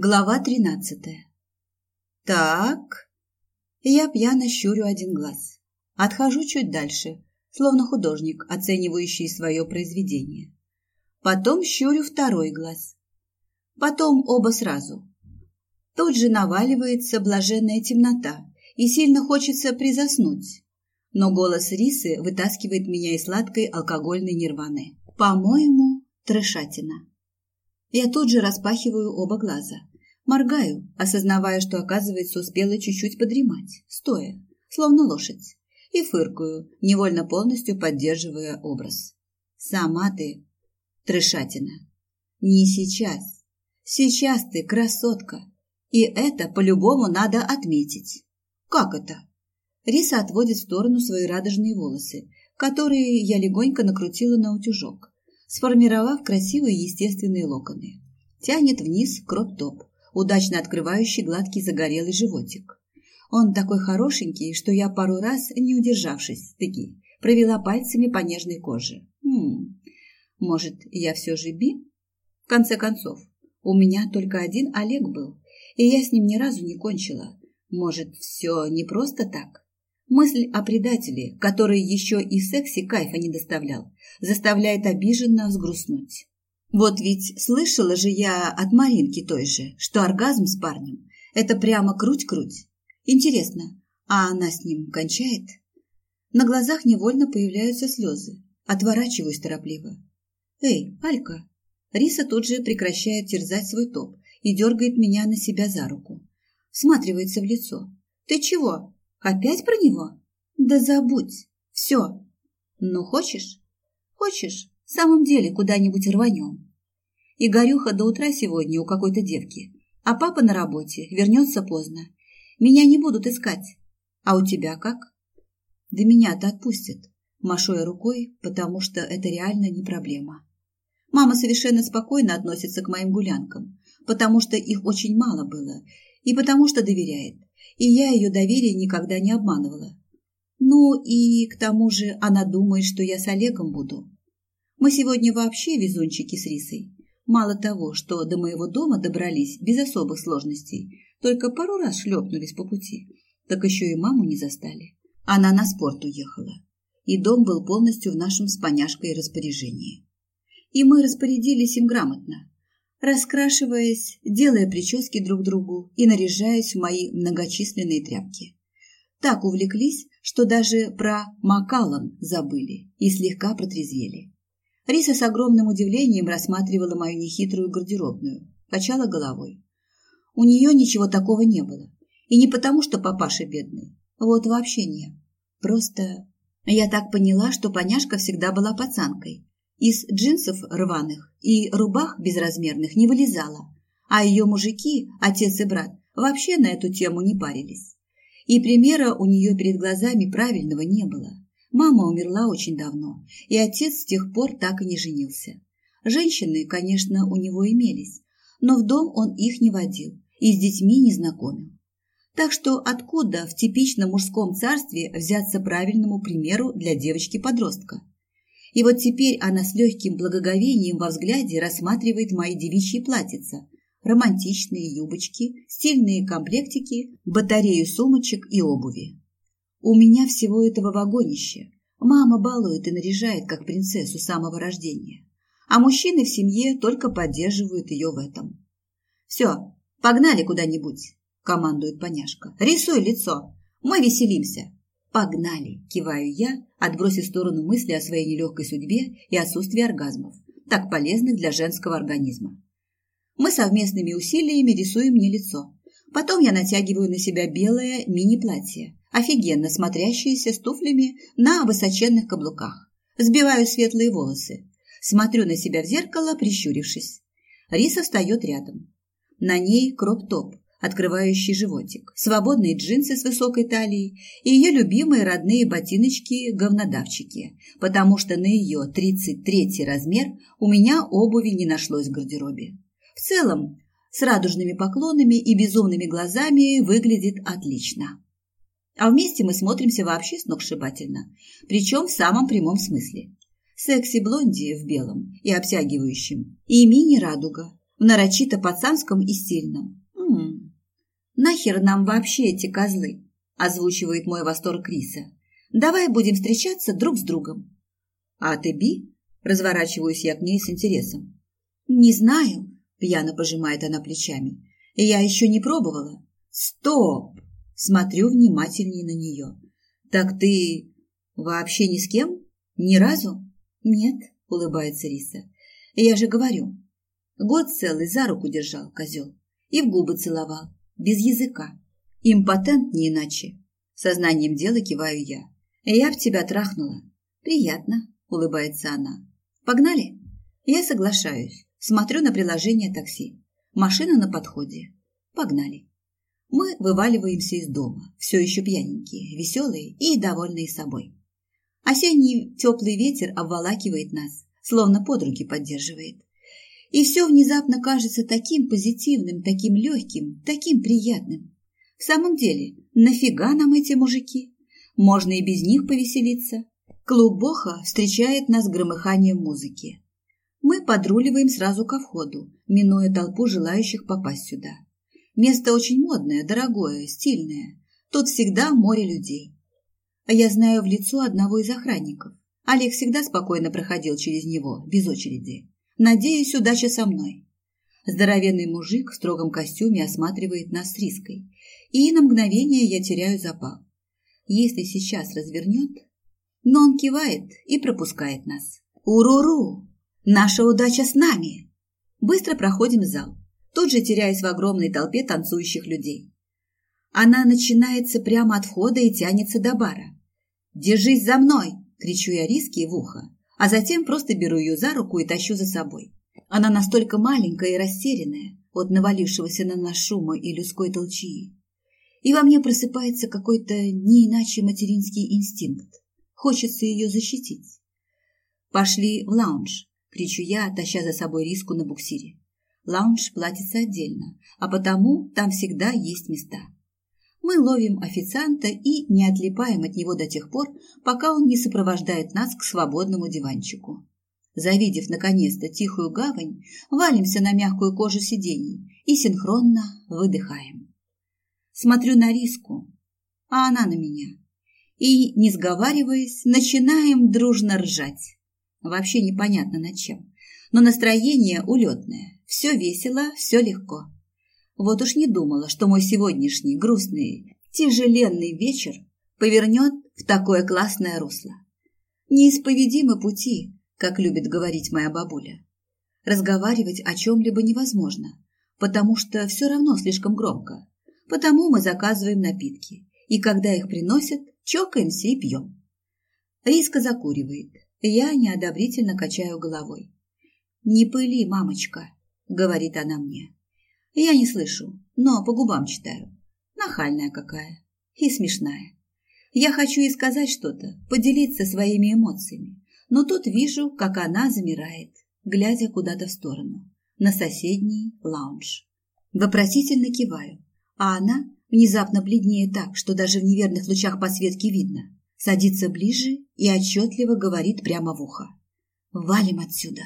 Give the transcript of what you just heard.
Глава тринадцатая. Так. Я пьяно щурю один глаз. Отхожу чуть дальше, словно художник, оценивающий свое произведение. Потом щурю второй глаз. Потом оба сразу. Тут же наваливается блаженная темнота, и сильно хочется призаснуть. Но голос Рисы вытаскивает меня из сладкой алкогольной нирваны. По-моему, трешатина. Я тут же распахиваю оба глаза. Моргаю, осознавая, что, оказывается, успела чуть-чуть подремать, стоя, словно лошадь, и фыркаю, невольно полностью поддерживая образ. Сама ты трешатина. Не сейчас. Сейчас ты красотка. И это по-любому надо отметить. Как это? Риса отводит в сторону свои радужные волосы, которые я легонько накрутила на утюжок, сформировав красивые естественные локоны. Тянет вниз кроп-топ, удачно открывающий гладкий загорелый животик. Он такой хорошенький, что я пару раз, не удержавшись, таки, провела пальцами по нежной коже. Хм, может, я все же би? В конце концов, у меня только один Олег был, и я с ним ни разу не кончила. Может, все не просто так? Мысль о предателе, который еще и сексе кайфа не доставлял, заставляет обиженно взгрустнуть. Вот ведь слышала же я от Маринки той же, что оргазм с парнем – это прямо круть-круть. Интересно, а она с ним кончает? На глазах невольно появляются слезы. Отворачиваюсь торопливо. «Эй, Алька!» Риса тут же прекращает терзать свой топ и дергает меня на себя за руку. Сматривается в лицо. «Ты чего? Опять про него? Да забудь. Все. Ну, хочешь? Хочешь? В самом деле куда-нибудь рванем. Игорюха до утра сегодня у какой-то девки, а папа на работе, вернется поздно. Меня не будут искать. А у тебя как? Да меня-то отпустят, машу я рукой, потому что это реально не проблема. Мама совершенно спокойно относится к моим гулянкам, потому что их очень мало было, и потому что доверяет и я ее доверие никогда не обманывала. Ну и к тому же она думает, что я с Олегом буду. Мы сегодня вообще везунчики с Рисой. Мало того, что до моего дома добрались без особых сложностей, только пару раз шлепнулись по пути, так еще и маму не застали. Она на спорт уехала, и дом был полностью в нашем с поняшкой распоряжении. И мы распорядились им грамотно раскрашиваясь, делая прически друг другу и наряжаясь в мои многочисленные тряпки. Так увлеклись, что даже про Макаллан забыли и слегка протрезвели. Риса с огромным удивлением рассматривала мою нехитрую гардеробную, качала головой. У нее ничего такого не было. И не потому, что папаша бедный. Вот вообще не. Просто я так поняла, что поняшка всегда была пацанкой, из джинсов рваных и рубах безразмерных не вылезала, а ее мужики, отец и брат, вообще на эту тему не парились. И примера у нее перед глазами правильного не было. Мама умерла очень давно, и отец с тех пор так и не женился. Женщины, конечно, у него имелись, но в дом он их не водил и с детьми не знакомил. Так что откуда в типичном мужском царстве взяться правильному примеру для девочки-подростка? И вот теперь она с легким благоговением во взгляде рассматривает мои девичьи платьица, романтичные юбочки, стильные комплектики, батарею сумочек и обуви. У меня всего этого вагонище. Мама балует и наряжает, как принцессу самого рождения. А мужчины в семье только поддерживают ее в этом. «Все, погнали куда-нибудь», – командует поняшка. «Рисуй лицо, мы веселимся». «Погнали!» – киваю я, отбросив в сторону мысли о своей нелегкой судьбе и отсутствии оргазмов, так полезных для женского организма. Мы совместными усилиями рисуем мне лицо. Потом я натягиваю на себя белое мини-платье, офигенно смотрящееся с туфлями на высоченных каблуках. Сбиваю светлые волосы. Смотрю на себя в зеркало, прищурившись. Риса встает рядом. На ней кроп-топ, открывающий животик, свободные джинсы с высокой талией и ее любимые родные ботиночки-говнодавчики, потому что на ее 33 размер у меня обуви не нашлось в гардеробе. В целом, с радужными поклонами и безумными глазами выглядит отлично. А вместе мы смотримся вообще сногсшибательно, причем в самом прямом смысле. Секси-блонди в белом и обтягивающем, и мини-радуга, в нарочито пацанском и стильном. «М-м, нахер нам вообще эти козлы?» – озвучивает мой восторг Криса. «Давай будем встречаться друг с другом». «А ты би?» – разворачиваюсь я к ней с интересом. «Не знаю», – пьяно пожимает она плечами. «Я еще не пробовала». «Стоп!» – смотрю внимательнее на нее. «Так ты вообще ни с кем? Ни разу?» «Нет», – улыбается Риса. «Я же говорю, Год целый за руку держал козел и в губы целовал, без языка. Импотент не иначе. Сознанием дела киваю я. Я в тебя трахнула. Приятно, улыбается она. Погнали? Я соглашаюсь. Смотрю на приложение такси. Машина на подходе. Погнали. Мы вываливаемся из дома, все еще пьяненькие, веселые и довольные собой. Осенний теплый ветер обволакивает нас, словно подруги поддерживает. И все внезапно кажется таким позитивным, таким легким, таким приятным. В самом деле, нафига нам эти мужики? Можно и без них повеселиться. Клуб Боха встречает нас громыханием музыки. Мы подруливаем сразу ко входу, минуя толпу желающих попасть сюда. Место очень модное, дорогое, стильное. Тут всегда море людей. Я знаю в лицо одного из охранников. Олег всегда спокойно проходил через него, без очереди. Надеюсь, удача со мной. Здоровенный мужик в строгом костюме осматривает нас с риской, и на мгновение я теряю запал. Если сейчас развернет, но он кивает и пропускает нас. Уруру! Наша удача с нами! Быстро проходим зал, тут же теряясь в огромной толпе танцующих людей. Она начинается прямо от входа и тянется до бара. «Держись за мной!» – кричу я Риске в ухо а затем просто беру ее за руку и тащу за собой. Она настолько маленькая и растерянная от навалившегося на нас шума и людской толчии. И во мне просыпается какой-то не иначе материнский инстинкт. Хочется ее защитить. «Пошли в лаунж!» – кричу я, таща за собой риску на буксире. Лаунж платится отдельно, а потому там всегда есть места. Мы ловим официанта и не отлипаем от него до тех пор, пока он не сопровождает нас к свободному диванчику. Завидев наконец-то тихую гавань, валимся на мягкую кожу сидений и синхронно выдыхаем. Смотрю на риску, а она на меня. И, не сговариваясь, начинаем дружно ржать. Вообще непонятно над чем. Но настроение улетное. Все весело, все легко. Вот уж не думала, что мой сегодняшний грустный, тяжеленный вечер повернет в такое классное русло. Неисповедимы пути, как любит говорить моя бабуля. Разговаривать о чем-либо невозможно, потому что все равно слишком громко. Потому мы заказываем напитки, и когда их приносят, чокаемся и пьем. Риска закуривает. Я неодобрительно качаю головой. «Не пыли, мамочка», — говорит она мне. Я не слышу, но по губам читаю. Нахальная какая. И смешная. Я хочу ей сказать что-то, поделиться своими эмоциями, но тут вижу, как она замирает, глядя куда-то в сторону, на соседний лаунж. Вопросительно киваю, а она внезапно бледнее так, что даже в неверных лучах подсветки видно, садится ближе и отчетливо говорит прямо в ухо. «Валим отсюда!»